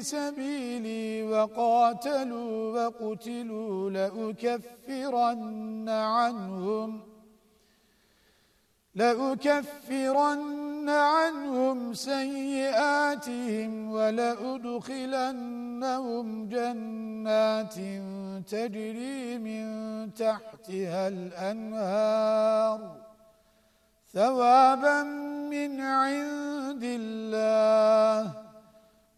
سبيلي وقاتلوا وقتلوا لأكفرن عنهم لأكفرن عنهم سيئاتهم ولأدخلنهم جنات تجري من تحتها الأنهار ثوابا من عند